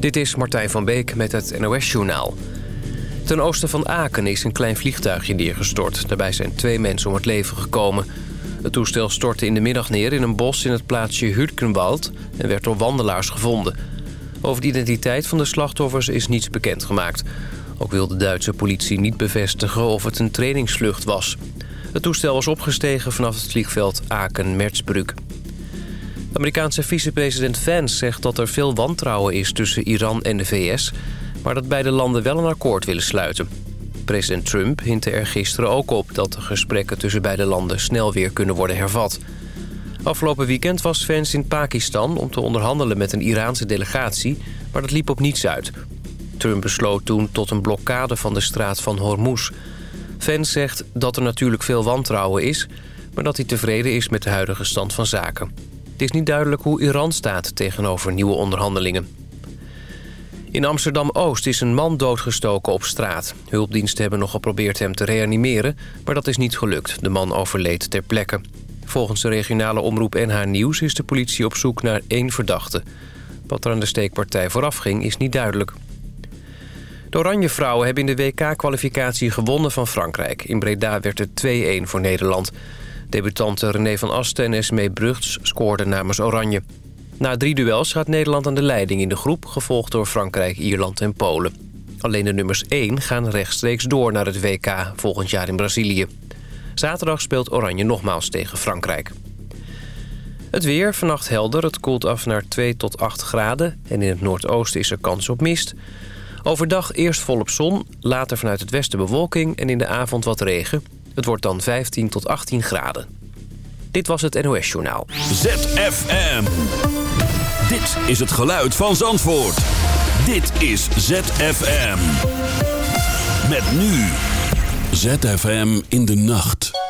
Dit is Martijn van Beek met het NOS-journaal. Ten oosten van Aken is een klein vliegtuigje neergestort. Daarbij zijn twee mensen om het leven gekomen. Het toestel stortte in de middag neer in een bos in het plaatsje Hürtgenwald... en werd door wandelaars gevonden. Over de identiteit van de slachtoffers is niets bekendgemaakt. Ook wil de Duitse politie niet bevestigen of het een trainingsvlucht was. Het toestel was opgestegen vanaf het vliegveld Aken-Merzbrück. Amerikaanse vicepresident Vance zegt dat er veel wantrouwen is tussen Iran en de VS... maar dat beide landen wel een akkoord willen sluiten. President Trump hintte er gisteren ook op dat de gesprekken tussen beide landen snel weer kunnen worden hervat. Afgelopen weekend was Vance in Pakistan om te onderhandelen met een Iraanse delegatie, maar dat liep op niets uit. Trump besloot toen tot een blokkade van de straat van Hormuz. Vance zegt dat er natuurlijk veel wantrouwen is, maar dat hij tevreden is met de huidige stand van zaken. Het is niet duidelijk hoe Iran staat tegenover nieuwe onderhandelingen. In Amsterdam-Oost is een man doodgestoken op straat. Hulpdiensten hebben nog geprobeerd hem te reanimeren, maar dat is niet gelukt. De man overleed ter plekke. Volgens de regionale omroep NH Nieuws is de politie op zoek naar één verdachte. Wat er aan de steekpartij vooraf ging is niet duidelijk. De Oranje Vrouwen hebben in de WK-kwalificatie gewonnen van Frankrijk. In Breda werd het 2-1 voor Nederland. Debutanten René van Asten en Esmee Brugts scoorden namens Oranje. Na drie duels gaat Nederland aan de leiding in de groep... gevolgd door Frankrijk, Ierland en Polen. Alleen de nummers 1 gaan rechtstreeks door naar het WK volgend jaar in Brazilië. Zaterdag speelt Oranje nogmaals tegen Frankrijk. Het weer, vannacht helder. Het koelt af naar 2 tot 8 graden. En in het noordoosten is er kans op mist. Overdag eerst volop zon, later vanuit het westen bewolking... en in de avond wat regen. Het wordt dan 15 tot 18 graden. Dit was het NOS Journaal. ZFM. Dit is het geluid van Zandvoort. Dit is ZFM. Met nu. ZFM in de nacht.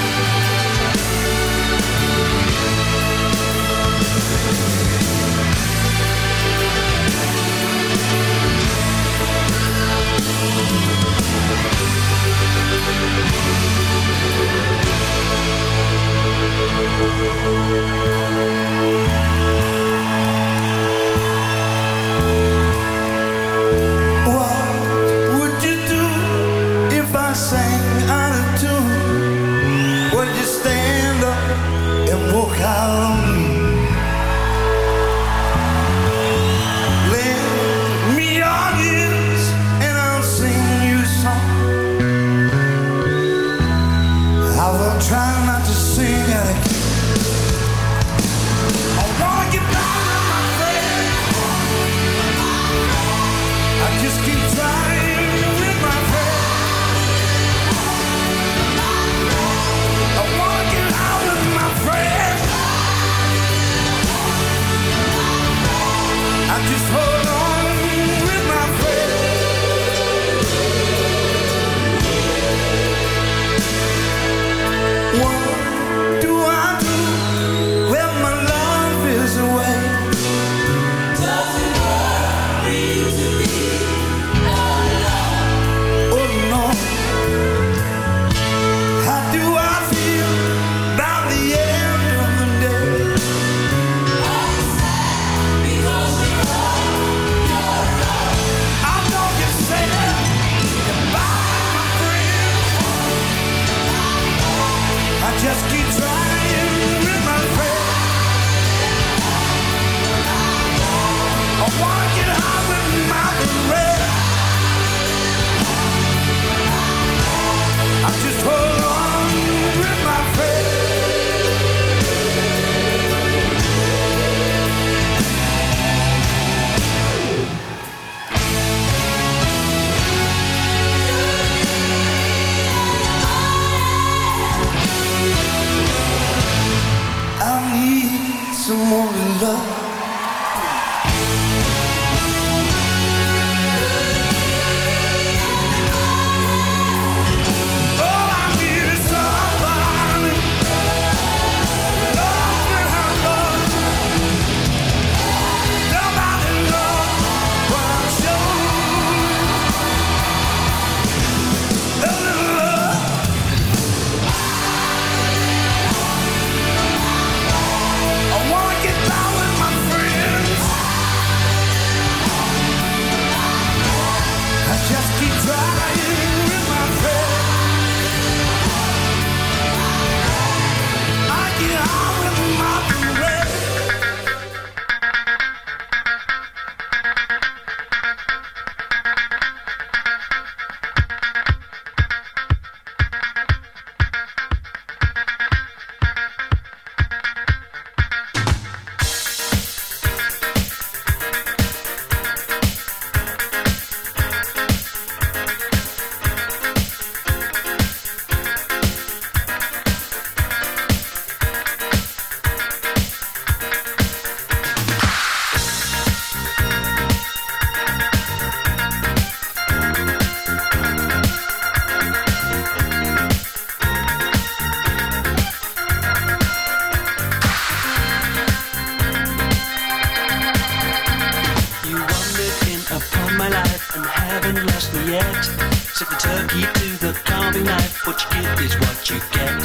is what you get.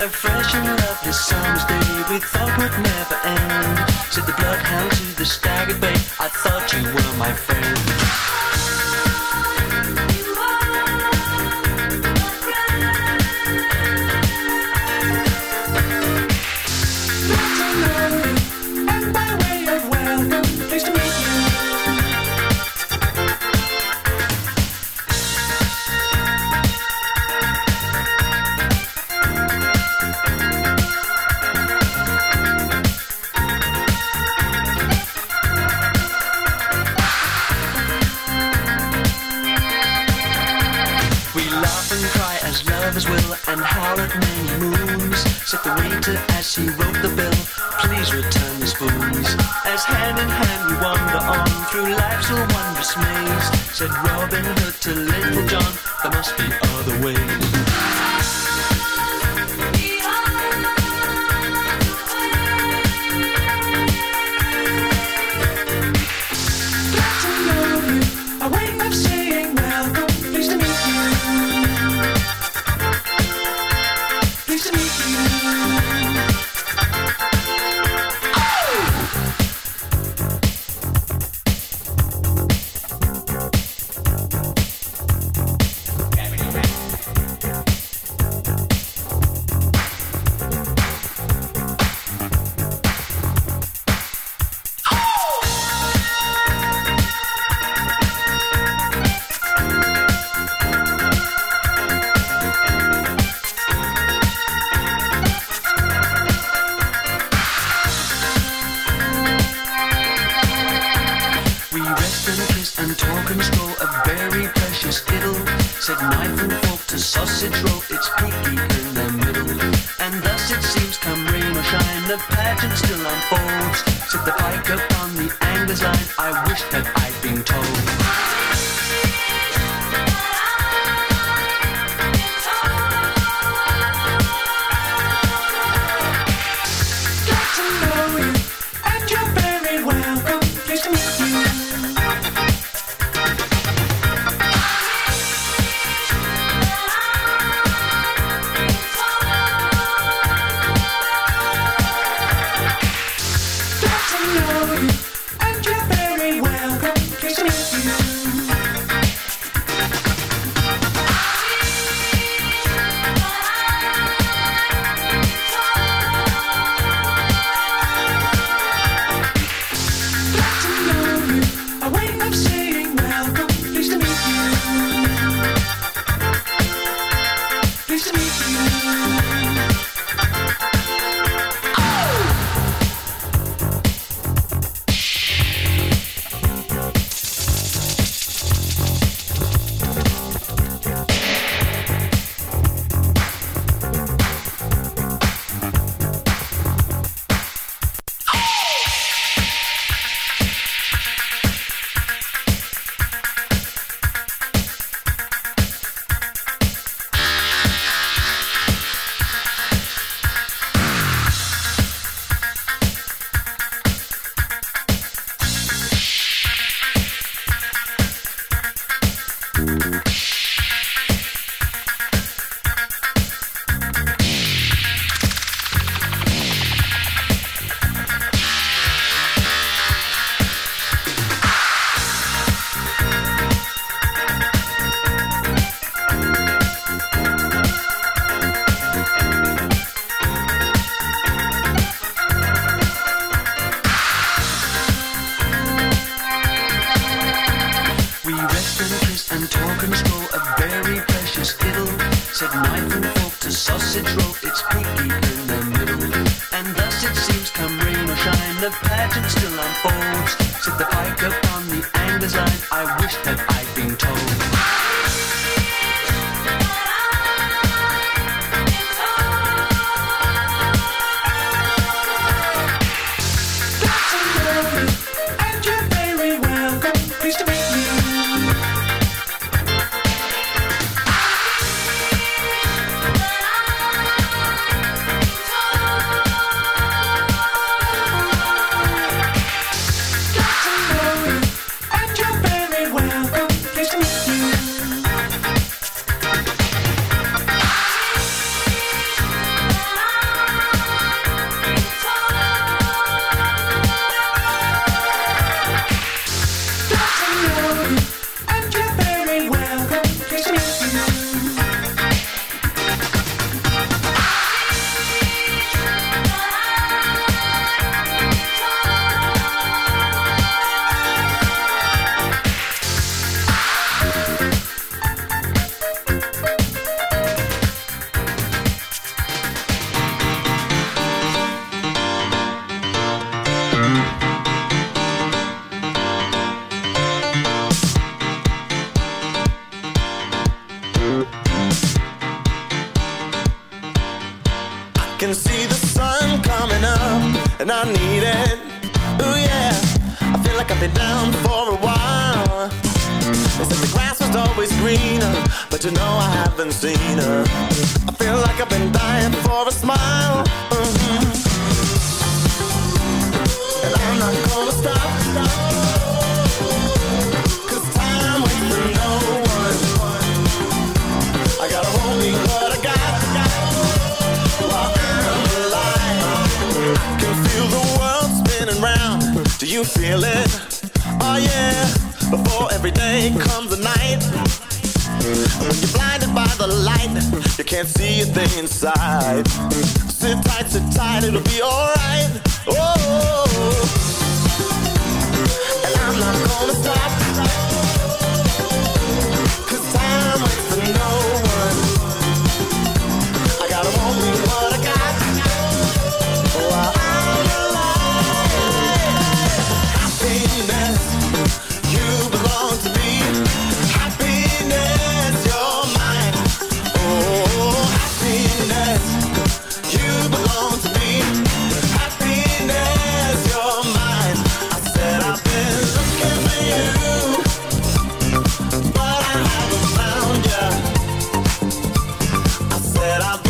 A fresh and lovely summer's day we thought would never end. Said the bloodhound to the staggered bay, I thought you were my friend. I'm that I've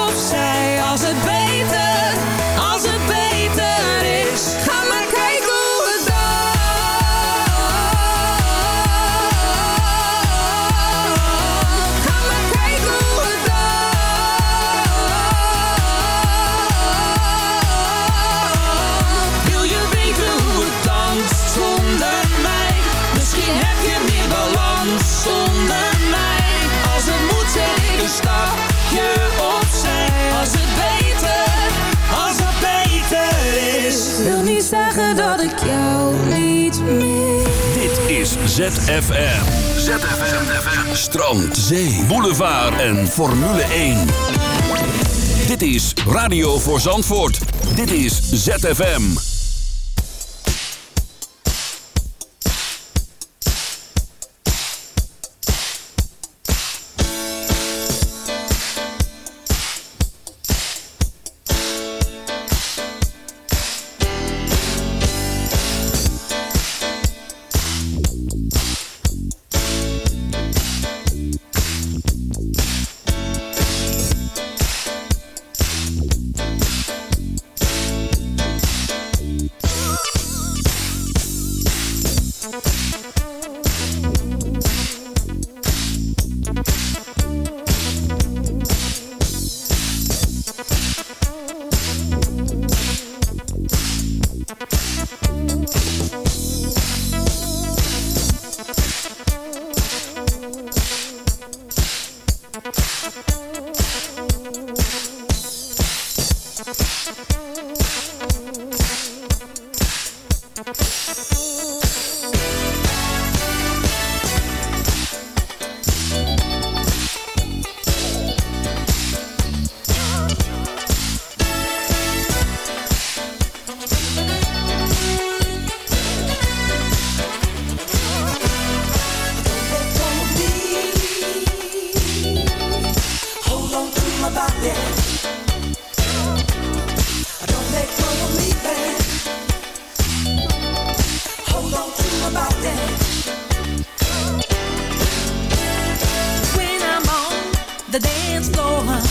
dat ik jou niet meer. Dit is ZFM. ZFM. Strand, zee, boulevard en Formule 1. Dit is Radio voor Zandvoort. Dit is ZFM. the dance floor.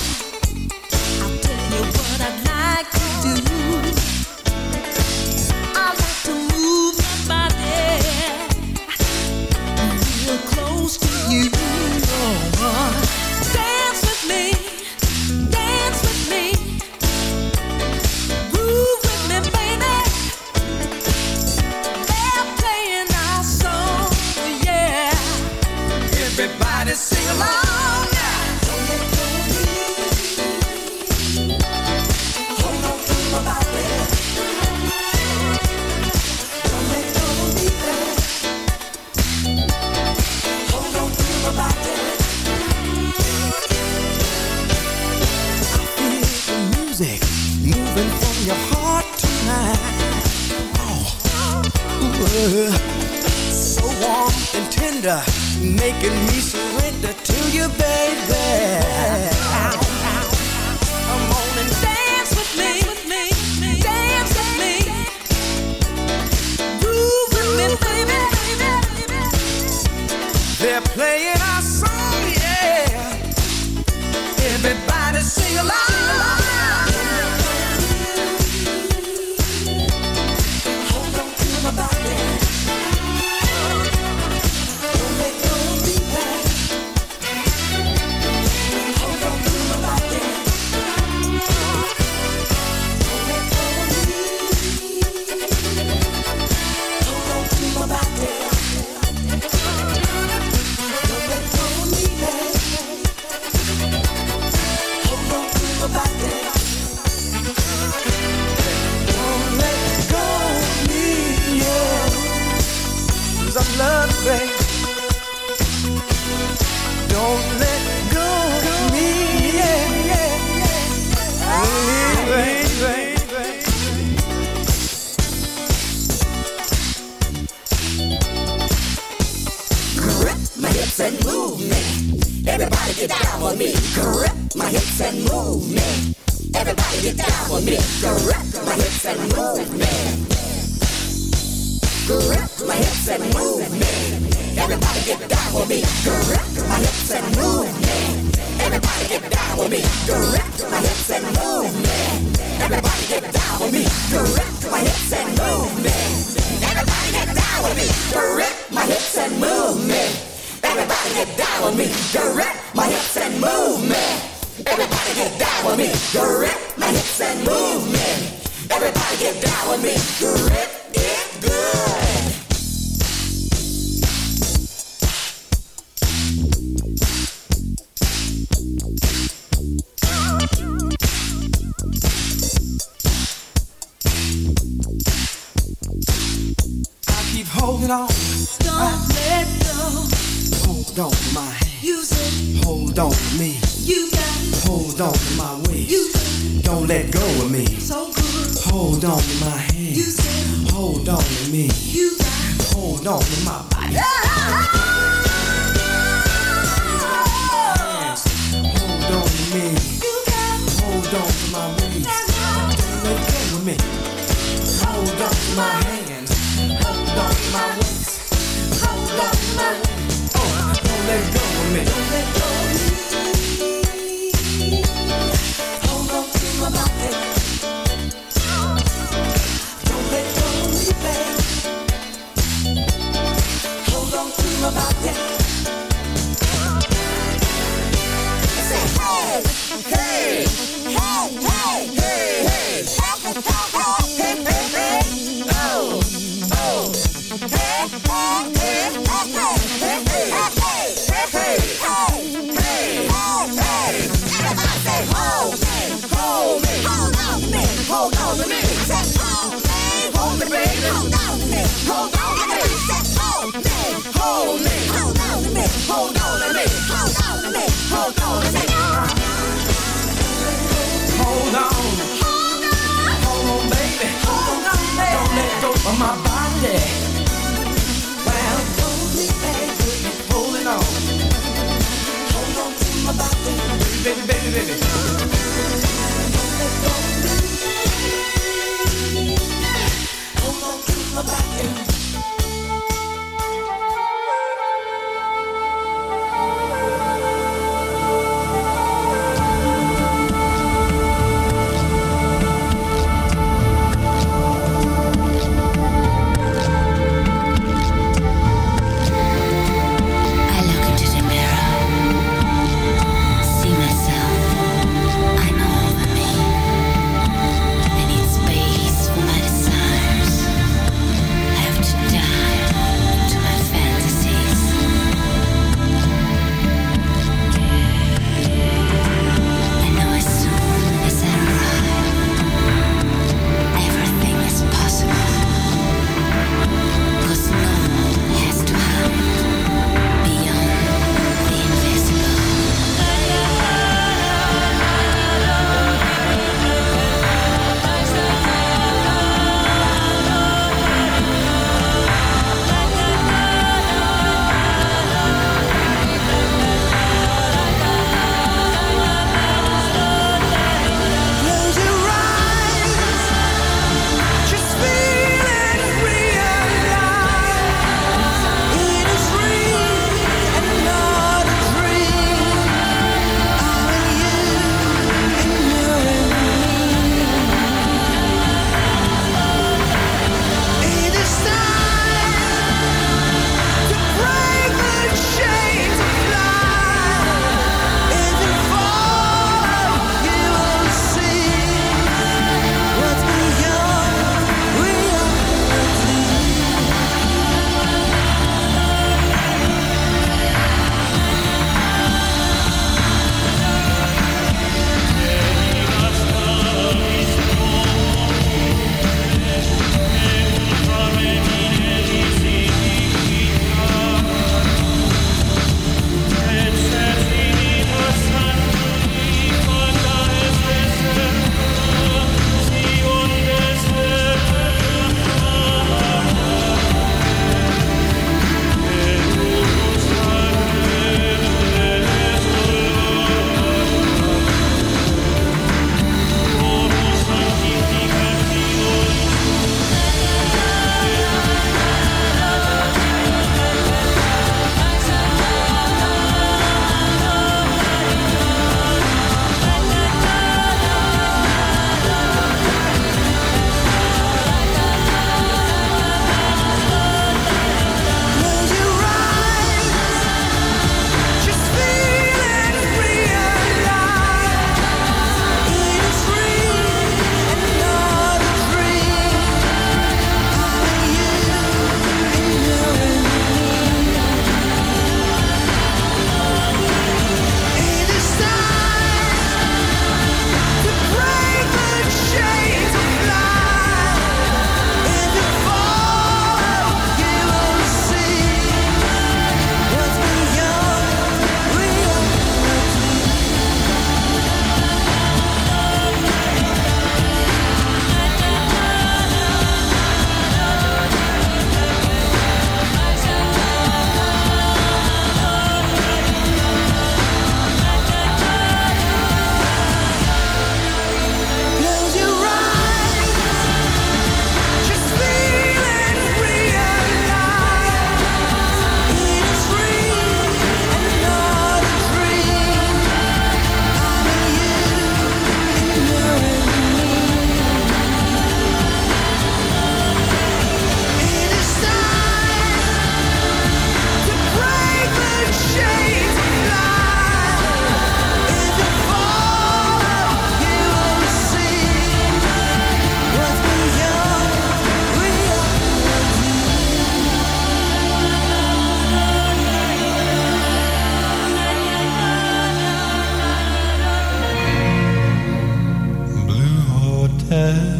Yeah.